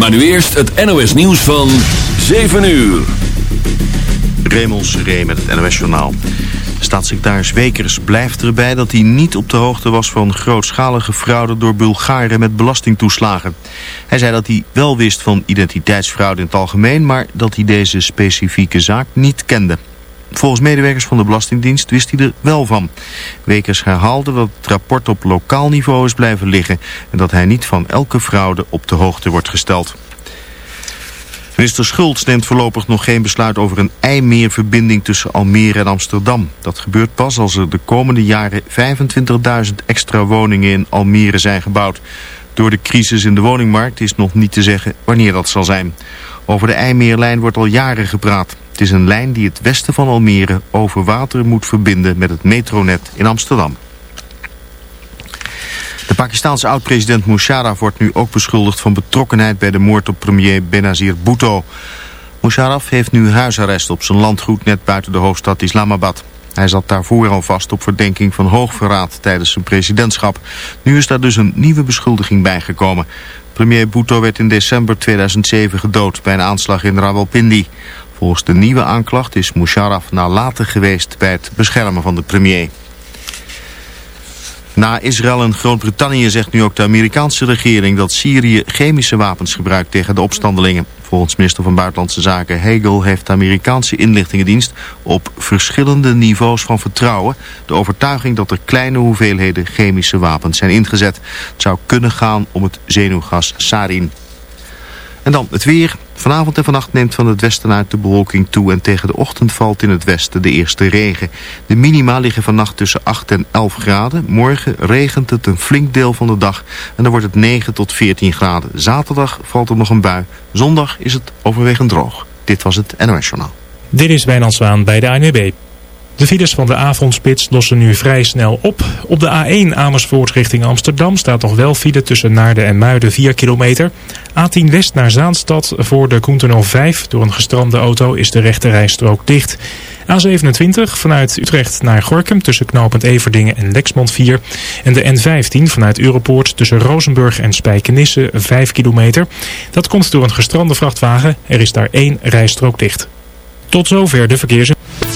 Maar nu eerst het NOS nieuws van 7 uur. Raymond Seré met het NOS journaal. Staatssecretaris Wekers blijft erbij dat hij niet op de hoogte was van grootschalige fraude door Bulgaren met belastingtoeslagen. Hij zei dat hij wel wist van identiteitsfraude in het algemeen, maar dat hij deze specifieke zaak niet kende. Volgens medewerkers van de Belastingdienst wist hij er wel van. Wekers herhaalde dat het rapport op lokaal niveau is blijven liggen... en dat hij niet van elke fraude op de hoogte wordt gesteld. Minister Schultz neemt voorlopig nog geen besluit over een IJmeerverbinding tussen Almere en Amsterdam. Dat gebeurt pas als er de komende jaren 25.000 extra woningen in Almere zijn gebouwd. Door de crisis in de woningmarkt is nog niet te zeggen wanneer dat zal zijn. Over de IJmeerlijn wordt al jaren gepraat. Het is een lijn die het westen van Almere over water moet verbinden met het metronet in Amsterdam. De Pakistanse oud-president Musharraf wordt nu ook beschuldigd van betrokkenheid bij de moord op premier Benazir Bhutto. Musharraf heeft nu huisarrest op zijn landgoed net buiten de hoofdstad Islamabad. Hij zat daarvoor al vast op verdenking van hoogverraad tijdens zijn presidentschap. Nu is daar dus een nieuwe beschuldiging bijgekomen. Premier Bhutto werd in december 2007 gedood bij een aanslag in Rawalpindi. Volgens de nieuwe aanklacht is Musharraf nalatig geweest bij het beschermen van de premier. Na Israël en Groot-Brittannië zegt nu ook de Amerikaanse regering dat Syrië chemische wapens gebruikt tegen de opstandelingen. Volgens minister van Buitenlandse Zaken Hegel heeft de Amerikaanse inlichtingendienst op verschillende niveaus van vertrouwen de overtuiging dat er kleine hoeveelheden chemische wapens zijn ingezet. Het zou kunnen gaan om het zenuwgas sarin. En dan het weer. Vanavond en vannacht neemt van het westen uit de bewolking toe... en tegen de ochtend valt in het westen de eerste regen. De minima liggen vannacht tussen 8 en 11 graden. Morgen regent het een flink deel van de dag... en dan wordt het 9 tot 14 graden. Zaterdag valt er nog een bui. Zondag is het overwegend droog. Dit was het NOS Journaal. Dit is Wijnand Zwaan bij de ANWB. De files van de avondspits lossen nu vrij snel op. Op de A1 Amersfoort richting Amsterdam staat nog wel file tussen Naarden en Muiden 4 kilometer. A10 West naar Zaanstad voor de Koentunnel 5. Door een gestrande auto is de rechte rijstrook dicht. A27 vanuit Utrecht naar Gorkum tussen knooppunt Everdingen en Lexmond 4. En de N15 vanuit Europoort tussen Rozenburg en Spijkenisse 5 kilometer. Dat komt door een gestrande vrachtwagen. Er is daar één rijstrook dicht. Tot zover de verkeers.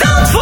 Zandvoort.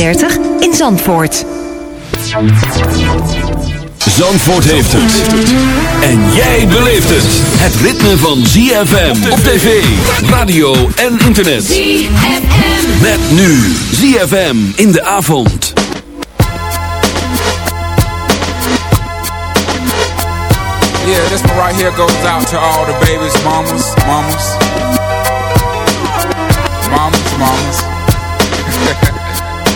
in Zandvoort. Zandvoort heeft het. En jij beleeft het. Het ritme van ZFM op tv, radio en internet. ZFM. Met nu ZFM in de avond. Yeah, this one right here goes out to all the babies, mamas, mamas. Mamas, mamas.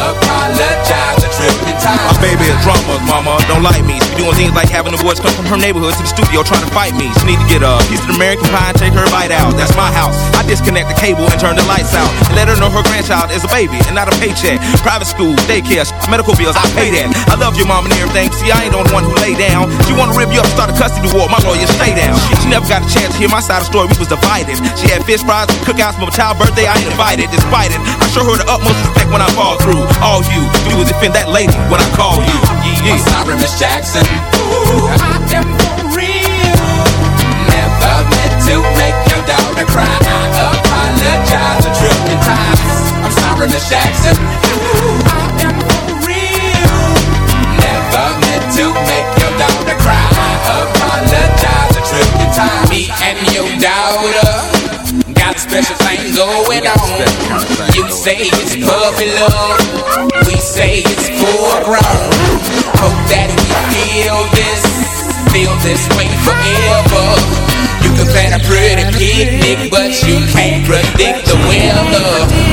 I apologize a trillion mama, don't like me. She doing things like having the boys come from her neighborhood to the studio trying to fight me. She need to get a piece of American pie and take her bite out. That's my house. I disconnect the cable and turn the lights out. Let her know her grandchild is a baby and not a paycheck. Private school, daycare, medical bills, I pay that. I love your mom and everything. I ain't the only one who lay down. She wanna rip you up, start a custody war. My lawyer, stay down. She never got a chance to hear my side of the story. We was divided. She had fish fries, cookouts for my child birthday. I ain't invited. Despite it, I show her the utmost respect when I fall through. All you do is defend that lady when I call you. Yeah, I'm sorry, Miss Jackson. Ooh,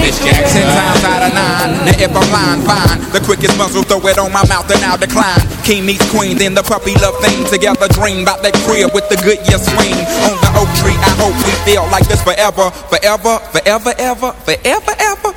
Miss Jackson times out of nine. Now if I'm lying, fine. The quickest muzzle, throw it on my mouth and I'll decline. King meets queen, then the puppy love thing. Together dream about that crib with the Goodyear swing. On the oak tree, I hope we feel like this forever. Forever, forever, ever, forever, ever.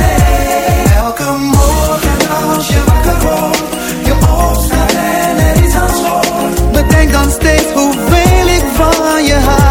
steeds hoeveel ik van je hou.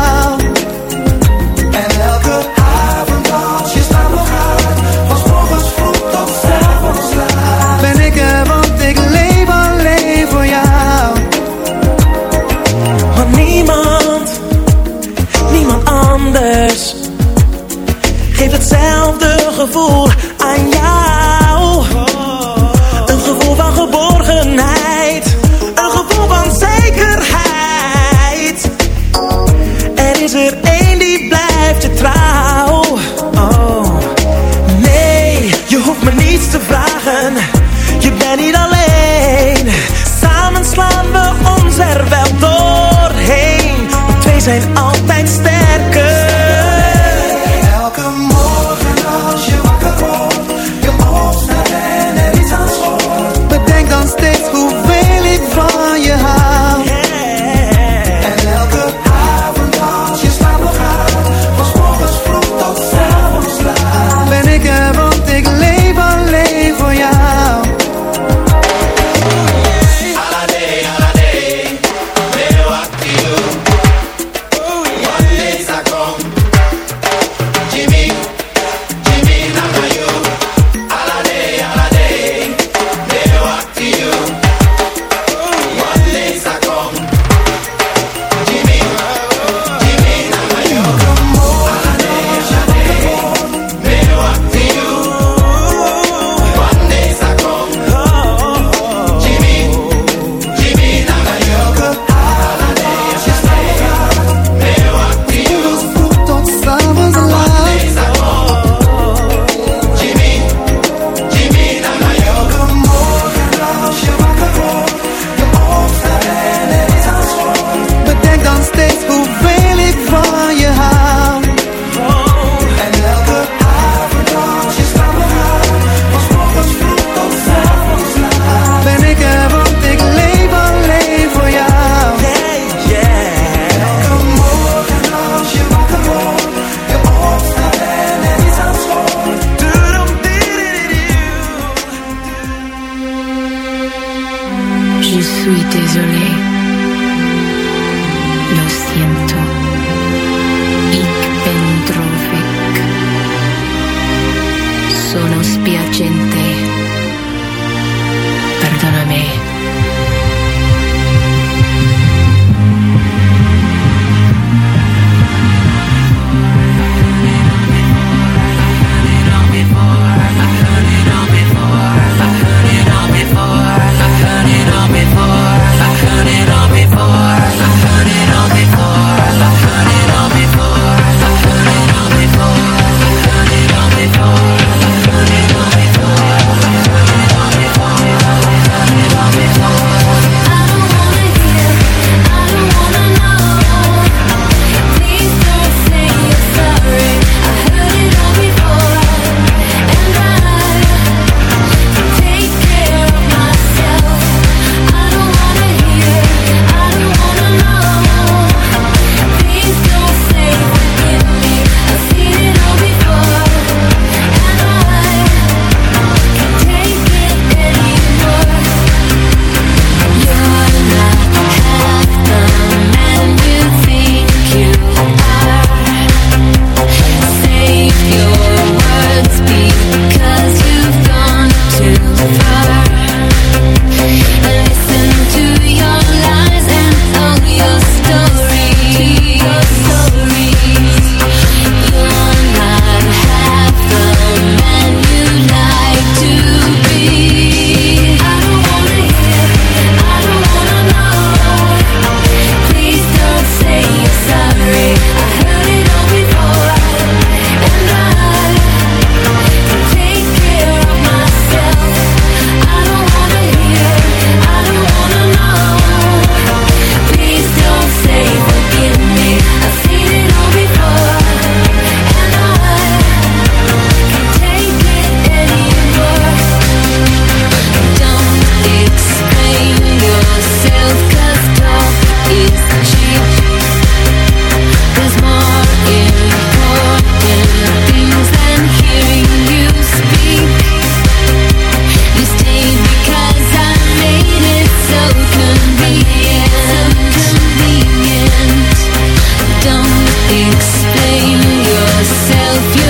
Explain yourself,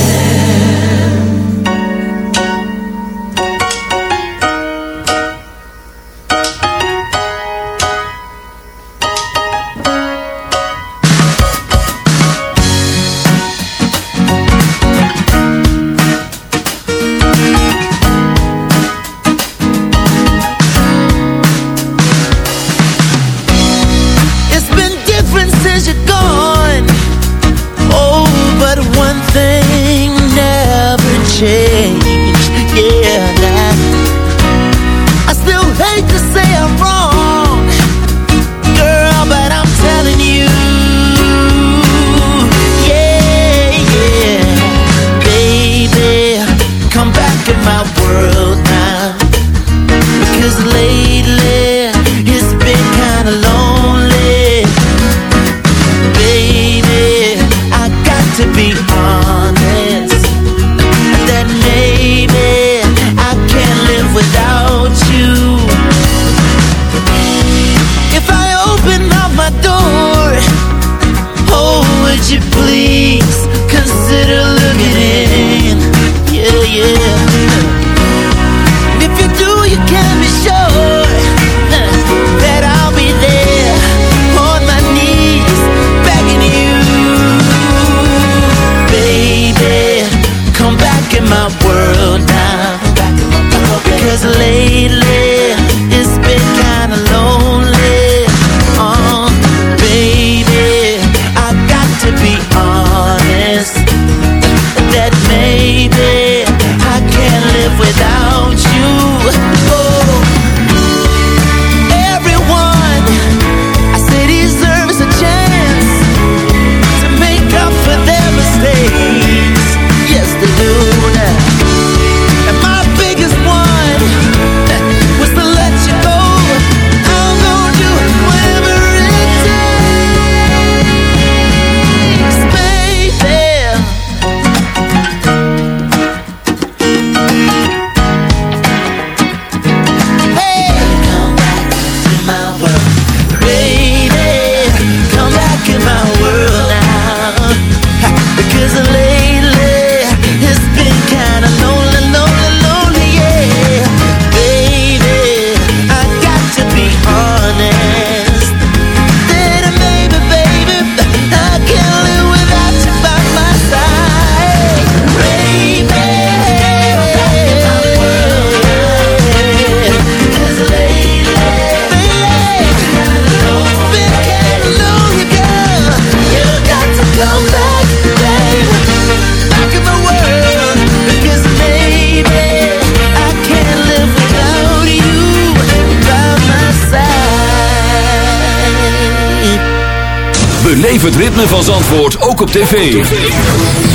Ritme van Zandvoort ook op tv.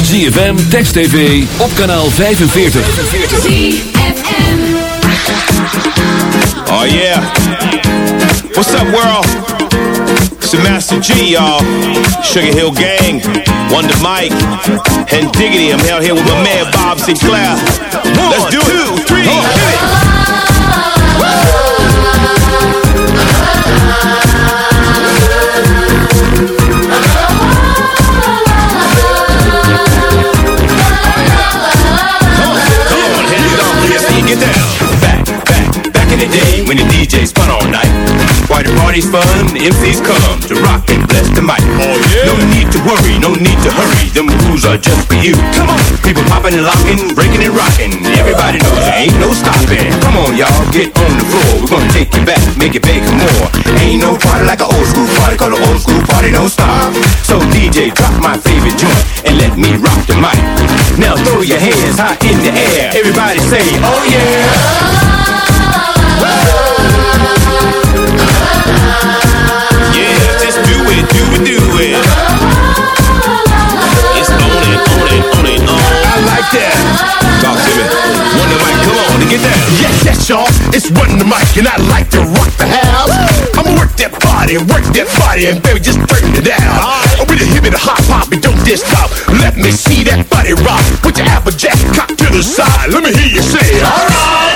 ZFM, Text TV, op kanaal 45. Oh yeah. What's up, world? It's the Master G, y'all. Sugar Hill Gang, Wonder Mike, and Diggity. I'm out here with my man Bob Sinclair. Let's do it. Party's fun, MCs come to rock and bless the mic. Oh yeah. No need to worry, no need to hurry. Them rules are just for you. Come on, people popping and locking, breaking and rocking. Everybody knows there ain't no stopping. Come on, y'all, get on the floor. We're gonna take it back, make it big more. Ain't no party like an old school party, call an old school party don't stop. So DJ, drop my favorite joint and let me rock the mic. Now throw your hands high in the air. Everybody say, oh. Yeah, That. Talk to me. Wonder Mike, come on, and get down. Yes, yes, y'all. It's Run the Mic, and I like to rock the house. I'ma work that body, work that body, and baby, just turn it down. Oh, with a hip and a hop hop, and don't diss stop. Let me see that body rock. Put your applejack cock to the side. Let me hear you say, alright.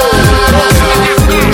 yeah.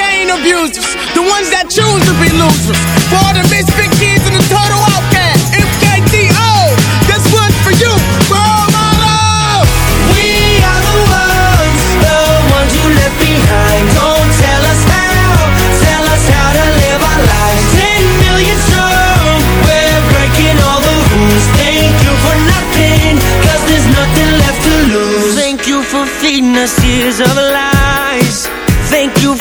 The abusers, the ones that choose to be losers. For all the misfit kids and the total outcasts, MKTO, this one's for you, role model. We are the ones, the ones you left behind. Don't tell us how, tell us how to live our lives. Ten million strong, we're breaking all the rules. Thank you for nothing, cause there's nothing left to lose. Thank you for feeding us years of lies.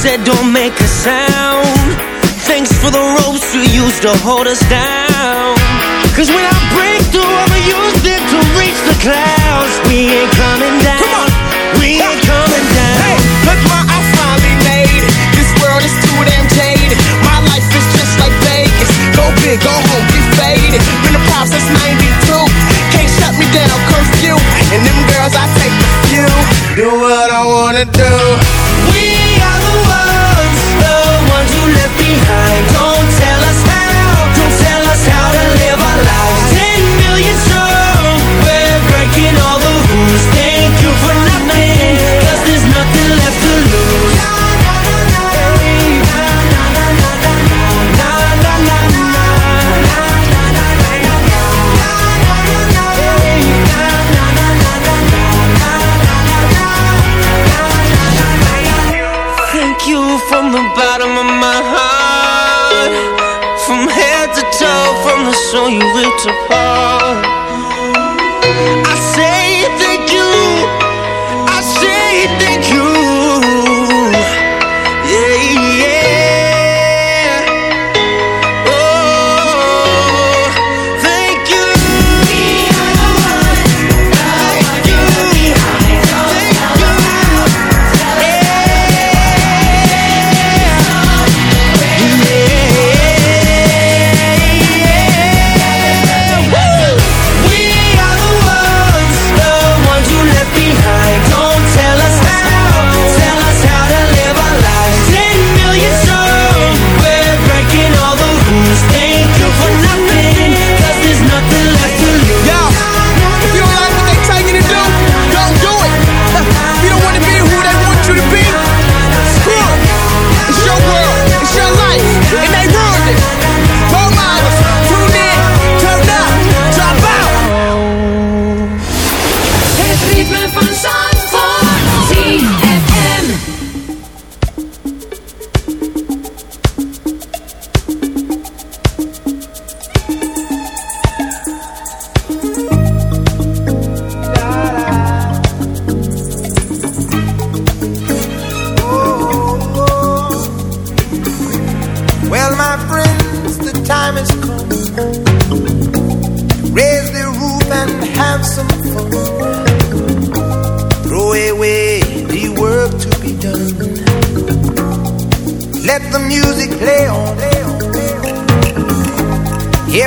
said don't make a sound. Thanks for the ropes you used to hold us down. Cause when I break used it to reach the clouds. We ain't coming down. We ain't coming down. Hey, look what I finally made. This world is too damn jaded. My life is just like Vegas. Go big, go home, be faded. Been a pop since 92. Can't shut me down, curfew. And them girls, I take the few. Do what I wanna do. We are the ones.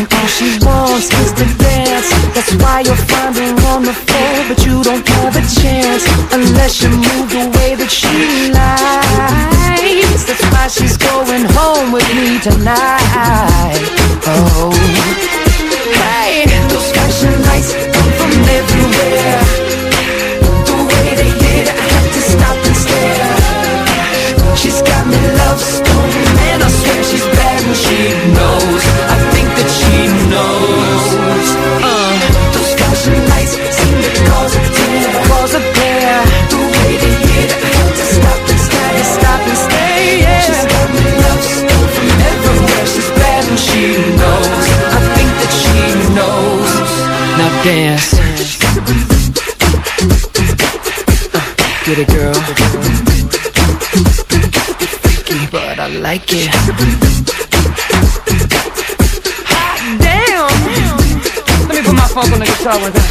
And all she wants is to dance. That's why you'll find her on the floor But you don't have a chance Unless you move the way that she likes. That's why she's going home with me tonight. dance. Get it, girl. Freaky, but I like it. Hot damn! Let me put my phone on the guitar with that.